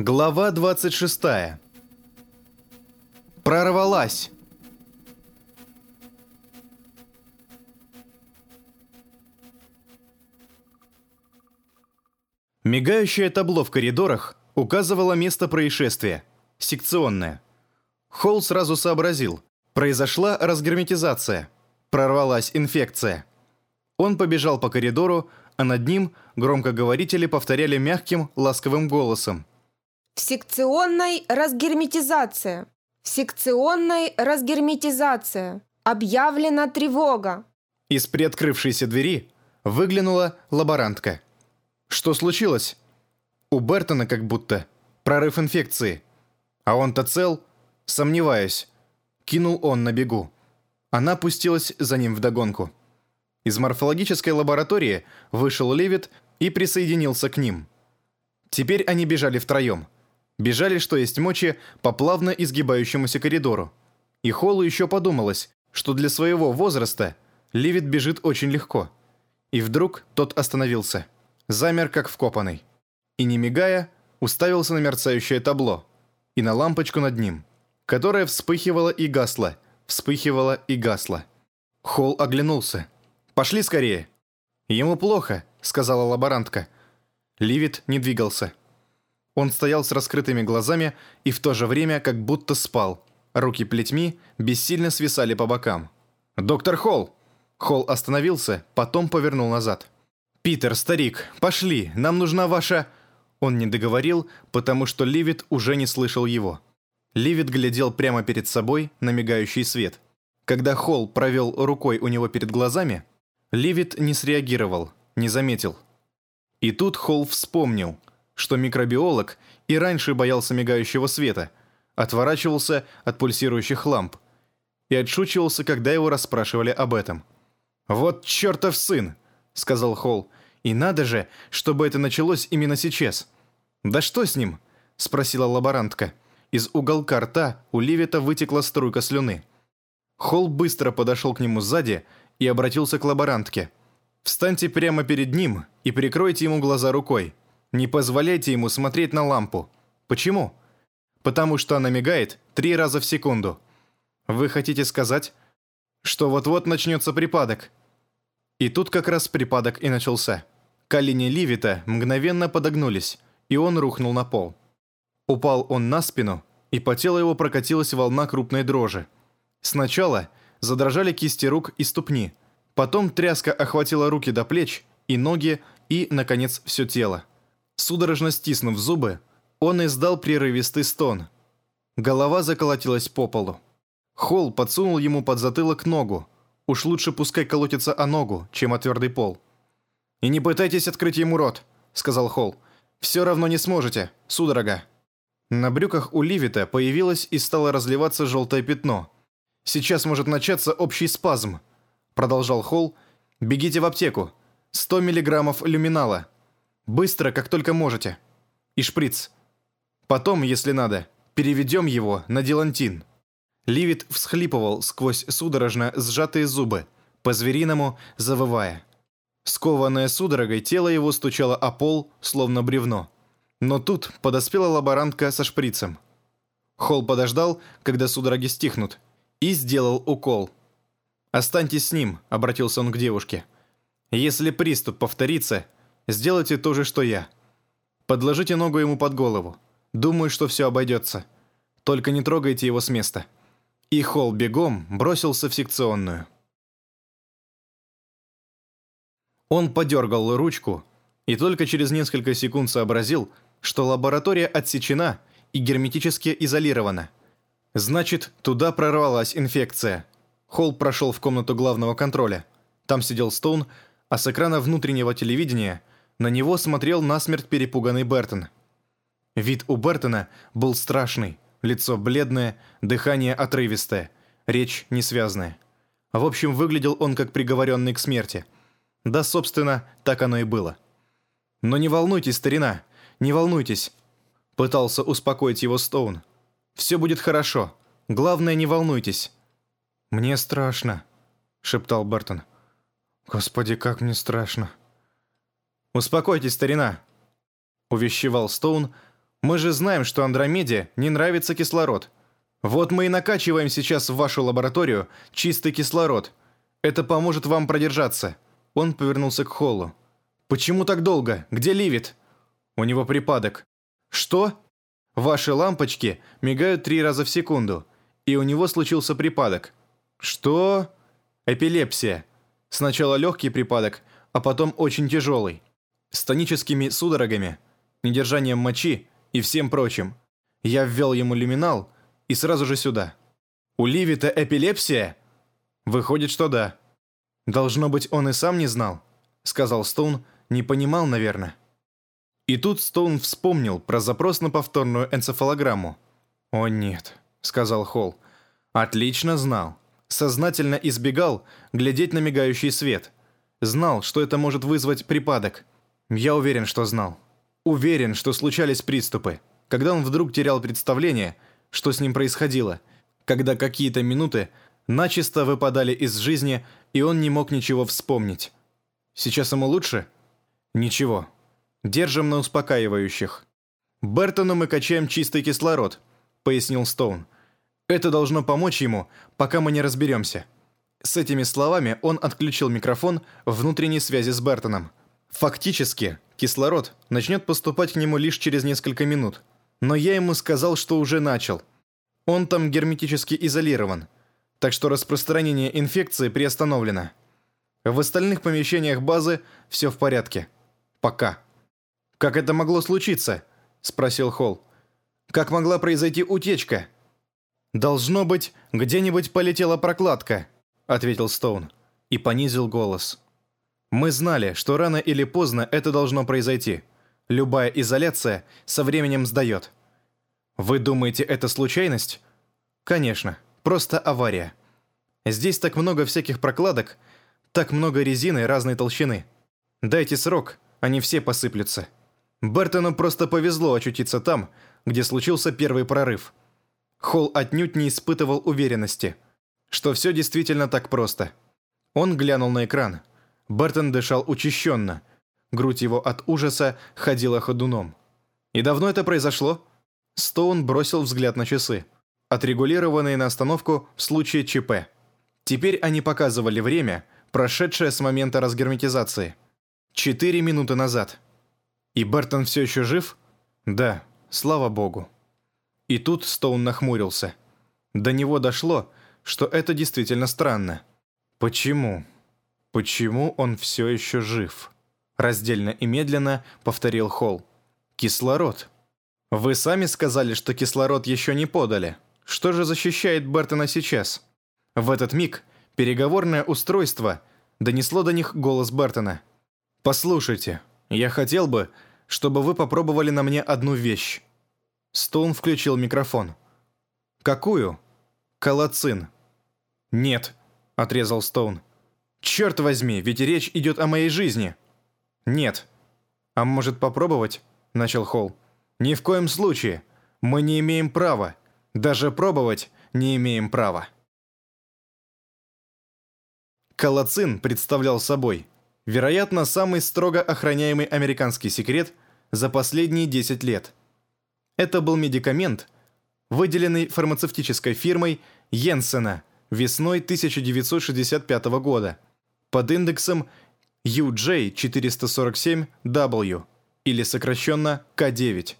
Глава 26. Прорвалась. Мигающее табло в коридорах указывало место происшествия. Секционное. Холл сразу сообразил. Произошла разгерметизация. Прорвалась инфекция. Он побежал по коридору, а над ним громкоговорители повторяли мягким, ласковым голосом. В секционной разгерметизация. В секционной разгерметизация. Объявлена тревога. Из приоткрывшейся двери выглянула лаборантка. Что случилось? У Бертона как будто прорыв инфекции. А он-то цел? Сомневаюсь. Кинул он на бегу. Она пустилась за ним вдогонку. Из морфологической лаборатории вышел Левит и присоединился к ним. Теперь они бежали втроем. Бежали, что есть мочи, по плавно изгибающемуся коридору. И Холлу еще подумалось, что для своего возраста Левит бежит очень легко. И вдруг тот остановился замер как вкопанный. И не мигая, уставился на мерцающее табло и на лампочку над ним, которая вспыхивала и гасла, вспыхивала и гасла. Холл оглянулся. «Пошли скорее!» «Ему плохо», — сказала лаборантка. Ливит не двигался. Он стоял с раскрытыми глазами и в то же время как будто спал. Руки плетьми бессильно свисали по бокам. «Доктор Холл!» Холл остановился, потом повернул назад. «Питер, старик, пошли, нам нужна ваша...» Он не договорил, потому что Ливит уже не слышал его. Ливит глядел прямо перед собой на мигающий свет. Когда Холл провел рукой у него перед глазами, Ливит не среагировал, не заметил. И тут Холл вспомнил, что микробиолог и раньше боялся мигающего света, отворачивался от пульсирующих ламп и отшучивался, когда его расспрашивали об этом. «Вот чертов сын!» — сказал Холл, и надо же, чтобы это началось именно сейчас. «Да что с ним?» – спросила лаборантка. Из уголка рта у Ливета вытекла струйка слюны. Холл быстро подошел к нему сзади и обратился к лаборантке. «Встаньте прямо перед ним и прикройте ему глаза рукой. Не позволяйте ему смотреть на лампу. Почему? Потому что она мигает три раза в секунду. Вы хотите сказать, что вот-вот начнется припадок?» И тут как раз припадок и начался. Колени Ливита мгновенно подогнулись, и он рухнул на пол. Упал он на спину, и по телу его прокатилась волна крупной дрожи. Сначала задрожали кисти рук и ступни, потом тряска охватила руки до плеч и ноги, и, наконец, все тело. Судорожно стиснув зубы, он издал прерывистый стон. Голова заколотилась по полу. Холл подсунул ему под затылок ногу, Уж лучше пускай колотится о ногу, чем о твердый пол. «И не пытайтесь открыть ему рот», — сказал Холл. «Все равно не сможете, судорога». На брюках у Ливита появилось и стало разливаться желтое пятно. «Сейчас может начаться общий спазм», — продолжал Холл. «Бегите в аптеку. 100 миллиграммов люминала. Быстро, как только можете. И шприц. Потом, если надо, переведем его на дилантин». Ливит всхлипывал сквозь судорожно сжатые зубы, по-звериному завывая. Скованное судорогой тело его стучало о пол, словно бревно. Но тут подоспела лаборантка со шприцем. Холл подождал, когда судороги стихнут, и сделал укол. «Останьтесь с ним», — обратился он к девушке. «Если приступ повторится, сделайте то же, что я. Подложите ногу ему под голову. Думаю, что все обойдется. Только не трогайте его с места». И Холл бегом бросился в секционную. Он подергал ручку и только через несколько секунд сообразил, что лаборатория отсечена и герметически изолирована. Значит, туда прорвалась инфекция. Холл прошел в комнату главного контроля. Там сидел Стоун, а с экрана внутреннего телевидения на него смотрел насмерть перепуганный Бертон. Вид у Бертона был страшный – Лицо бледное, дыхание отрывистое, речь несвязная. В общем, выглядел он как приговоренный к смерти. Да, собственно, так оно и было. «Но не волнуйтесь, старина, не волнуйтесь», — пытался успокоить его Стоун. «Все будет хорошо. Главное, не волнуйтесь». «Мне страшно», — шептал Бертон. «Господи, как мне страшно». «Успокойтесь, старина», — увещевал Стоун, Мы же знаем, что Андромеде не нравится кислород. Вот мы и накачиваем сейчас в вашу лабораторию чистый кислород. Это поможет вам продержаться». Он повернулся к Холлу. «Почему так долго? Где Ливит?» «У него припадок». «Что?» «Ваши лампочки мигают три раза в секунду, и у него случился припадок». «Что?» «Эпилепсия. Сначала легкий припадок, а потом очень тяжелый. С судорогами, недержанием мочи и всем прочим. Я ввел ему люминал и сразу же сюда. У Ливита эпилепсия? Выходит, что да. Должно быть, он и сам не знал, сказал Стоун, не понимал, наверное. И тут Стоун вспомнил про запрос на повторную энцефалограмму. «О нет», — сказал Холл. «Отлично знал. Сознательно избегал глядеть на мигающий свет. Знал, что это может вызвать припадок. Я уверен, что знал. Уверен, что случались приступы, когда он вдруг терял представление, что с ним происходило, когда какие-то минуты начисто выпадали из жизни, и он не мог ничего вспомнить. Сейчас ему лучше? Ничего. Держим на успокаивающих. Бертону мы качаем чистый кислород, пояснил Стоун. Это должно помочь ему, пока мы не разберемся. С этими словами он отключил микрофон внутренней связи с Бертоном. Фактически, кислород начнет поступать к нему лишь через несколько минут. Но я ему сказал, что уже начал. Он там герметически изолирован. Так что распространение инфекции приостановлено. В остальных помещениях базы все в порядке. Пока. «Как это могло случиться?» – спросил Холл. «Как могла произойти утечка?» «Должно быть, где-нибудь полетела прокладка», – ответил Стоун и понизил голос. Мы знали, что рано или поздно это должно произойти. Любая изоляция со временем сдает. Вы думаете, это случайность? Конечно, просто авария. Здесь так много всяких прокладок, так много резины разной толщины. Дайте срок, они все посыплются. Бертону просто повезло очутиться там, где случился первый прорыв. Холл отнюдь не испытывал уверенности, что все действительно так просто. Он глянул на экран – Бертон дышал учащенно. Грудь его от ужаса ходила ходуном. «И давно это произошло?» Стоун бросил взгляд на часы, отрегулированные на остановку в случае ЧП. Теперь они показывали время, прошедшее с момента разгерметизации. Четыре минуты назад. И Бертон все еще жив? Да, слава богу. И тут Стоун нахмурился. До него дошло, что это действительно странно. Почему? «Почему он все еще жив?» Раздельно и медленно повторил Холл. «Кислород». «Вы сами сказали, что кислород еще не подали. Что же защищает Бертона сейчас?» В этот миг переговорное устройство донесло до них голос Бертона. «Послушайте, я хотел бы, чтобы вы попробовали на мне одну вещь». Стоун включил микрофон. «Какую?» «Колоцин». «Нет», — отрезал Стоун. «Черт возьми, ведь речь идет о моей жизни!» «Нет». «А может попробовать?» – начал Холл. «Ни в коем случае. Мы не имеем права. Даже пробовать не имеем права». Колоцин представлял собой, вероятно, самый строго охраняемый американский секрет за последние 10 лет. Это был медикамент, выделенный фармацевтической фирмой Йенсена весной 1965 года – под индексом UJ447W или сокращенно К9.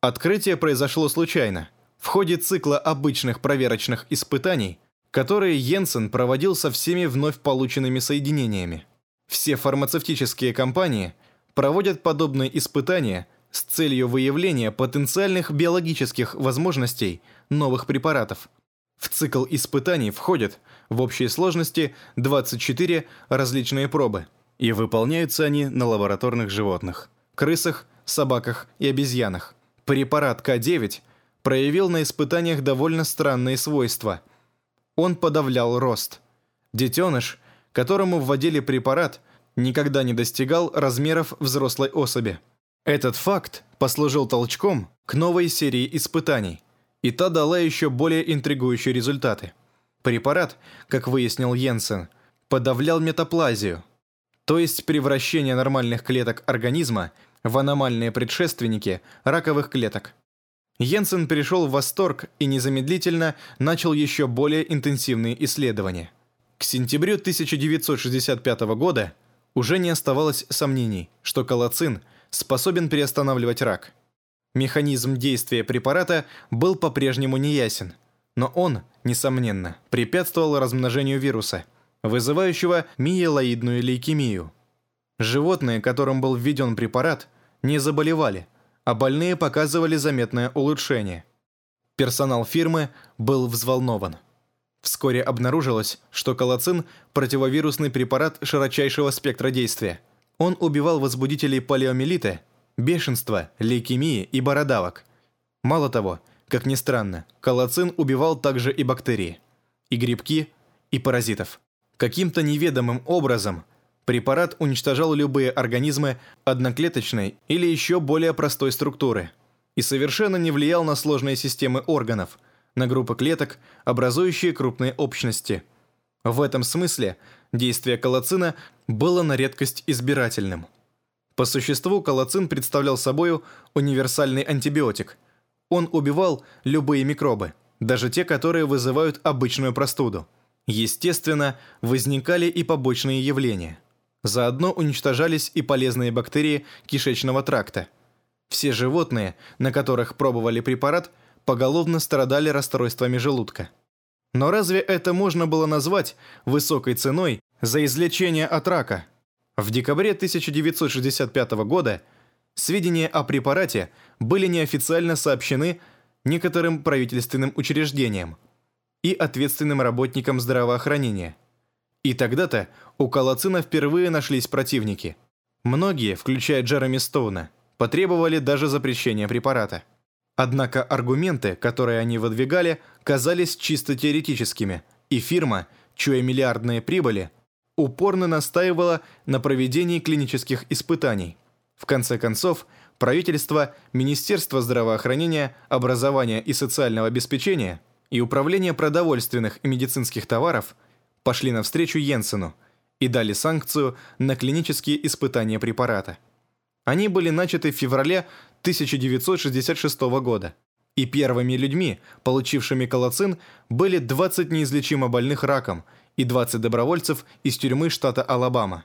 Открытие произошло случайно, в ходе цикла обычных проверочных испытаний, которые Йенсен проводил со всеми вновь полученными соединениями. Все фармацевтические компании проводят подобные испытания с целью выявления потенциальных биологических возможностей новых препаратов. В цикл испытаний входят в общей сложности 24 различные пробы, и выполняются они на лабораторных животных – крысах, собаках и обезьянах. Препарат К9 проявил на испытаниях довольно странные свойства. Он подавлял рост. Детеныш, которому вводили препарат, никогда не достигал размеров взрослой особи. Этот факт послужил толчком к новой серии испытаний, и та дала еще более интригующие результаты – Препарат, как выяснил Йенсен, подавлял метаплазию, то есть превращение нормальных клеток организма в аномальные предшественники раковых клеток. Йенсен перешел в восторг и незамедлительно начал еще более интенсивные исследования. К сентябрю 1965 года уже не оставалось сомнений, что колоцин способен переостанавливать рак. Механизм действия препарата был по-прежнему неясен, но он, несомненно, препятствовал размножению вируса, вызывающего миелоидную лейкемию. Животные, которым был введен препарат, не заболевали, а больные показывали заметное улучшение. Персонал фирмы был взволнован. Вскоре обнаружилось, что колоцин – противовирусный препарат широчайшего спектра действия. Он убивал возбудителей полиомиелита, бешенства, лейкемии и бородавок. Мало того, как ни странно, колоцин убивал также и бактерии, и грибки, и паразитов. Каким-то неведомым образом препарат уничтожал любые организмы одноклеточной или еще более простой структуры и совершенно не влиял на сложные системы органов – на группы клеток, образующие крупные общности. В этом смысле действие колоцина было на редкость избирательным. По существу колоцин представлял собою универсальный антибиотик. Он убивал любые микробы, даже те, которые вызывают обычную простуду. Естественно, возникали и побочные явления. Заодно уничтожались и полезные бактерии кишечного тракта. Все животные, на которых пробовали препарат – поголовно страдали расстройствами желудка. Но разве это можно было назвать высокой ценой за излечение от рака? В декабре 1965 года сведения о препарате были неофициально сообщены некоторым правительственным учреждениям и ответственным работникам здравоохранения. И тогда-то у колоцина впервые нашлись противники. Многие, включая Джереми Стоуна, потребовали даже запрещения препарата. Однако аргументы, которые они выдвигали, казались чисто теоретическими, и фирма, чуя миллиардные прибыли, упорно настаивала на проведении клинических испытаний. В конце концов, правительство, Министерство здравоохранения, образования и социального обеспечения и Управление продовольственных и медицинских товаров пошли навстречу Йенсену и дали санкцию на клинические испытания препарата. Они были начаты в феврале 1966 года. И первыми людьми, получившими колоцин, были 20 неизлечимо больных раком и 20 добровольцев из тюрьмы штата Алабама.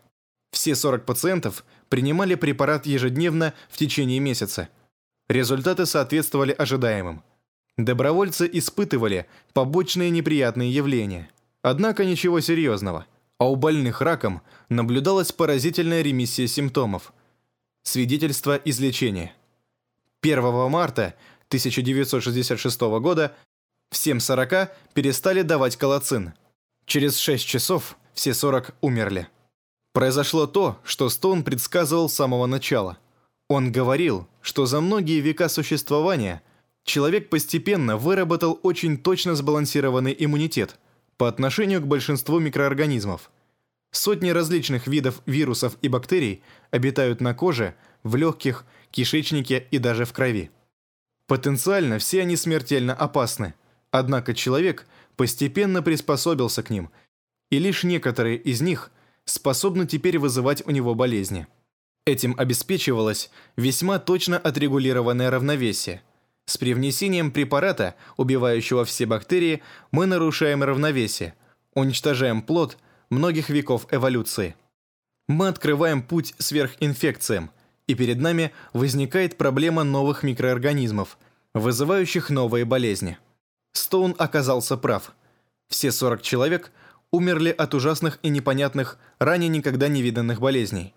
Все 40 пациентов принимали препарат ежедневно в течение месяца. Результаты соответствовали ожидаемым. Добровольцы испытывали побочные неприятные явления. Однако ничего серьезного. А у больных раком наблюдалась поразительная ремиссия симптомов – Свидетельство излечения. 1 марта 1966 года в 7.40 перестали давать колоцин. Через 6 часов все 40 умерли. Произошло то, что Стоун предсказывал с самого начала. Он говорил, что за многие века существования человек постепенно выработал очень точно сбалансированный иммунитет по отношению к большинству микроорганизмов – Сотни различных видов вирусов и бактерий обитают на коже, в легких, кишечнике и даже в крови. Потенциально все они смертельно опасны, однако человек постепенно приспособился к ним, и лишь некоторые из них способны теперь вызывать у него болезни. Этим обеспечивалось весьма точно отрегулированное равновесие. С привнесением препарата, убивающего все бактерии, мы нарушаем равновесие, уничтожаем плод – многих веков эволюции. Мы открываем путь сверхинфекциям, и перед нами возникает проблема новых микроорганизмов, вызывающих новые болезни. Стоун оказался прав. Все 40 человек умерли от ужасных и непонятных, ранее никогда не виданных болезней.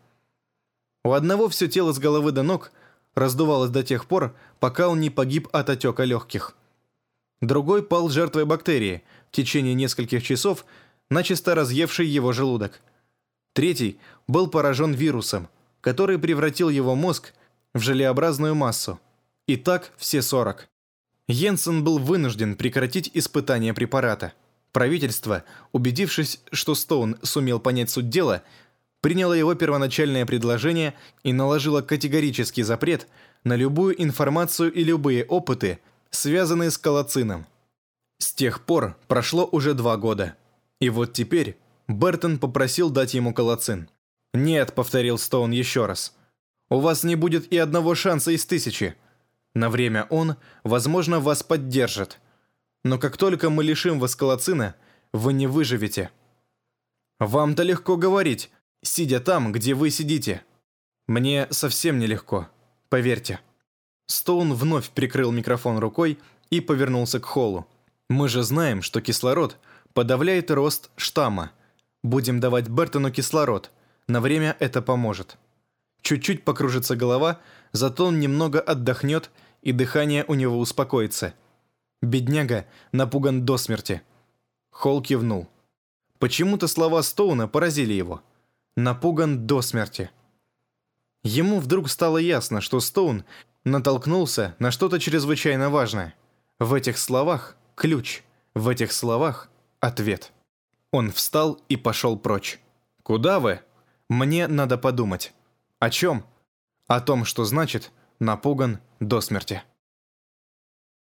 У одного все тело с головы до ног раздувалось до тех пор, пока он не погиб от отека легких. Другой пал жертвой бактерии, в течение нескольких часов начисто разъевший его желудок. Третий был поражен вирусом, который превратил его мозг в желеобразную массу. И так все 40. Йенсен был вынужден прекратить испытание препарата. Правительство, убедившись, что Стоун сумел понять суть дела, приняло его первоначальное предложение и наложило категорический запрет на любую информацию и любые опыты, связанные с колоцином. С тех пор прошло уже два года. И вот теперь Бертон попросил дать ему колоцин. «Нет», — повторил Стоун еще раз. У вас не будет и одного шанса из тысячи. На время он, возможно, вас поддержит. Но как только мы лишим вас колоцина, вы не выживете. Вам-то легко говорить, сидя там, где вы сидите. Мне совсем нелегко, поверьте. Стоун вновь прикрыл микрофон рукой и повернулся к Холлу. Мы же знаем, что кислород подавляет рост штамма. Будем давать Бертону кислород. На время это поможет. Чуть-чуть покружится голова, зато он немного отдохнет, и дыхание у него успокоится. Бедняга напуган до смерти. Холл кивнул. Почему-то слова Стоуна поразили его. Напуган до смерти. Ему вдруг стало ясно, что Стоун натолкнулся на что-то чрезвычайно важное. В этих словах ключ, в этих словах ответ. Он встал и пошел прочь. «Куда вы?» «Мне надо подумать». «О чем?» «О том, что значит напуган до смерти».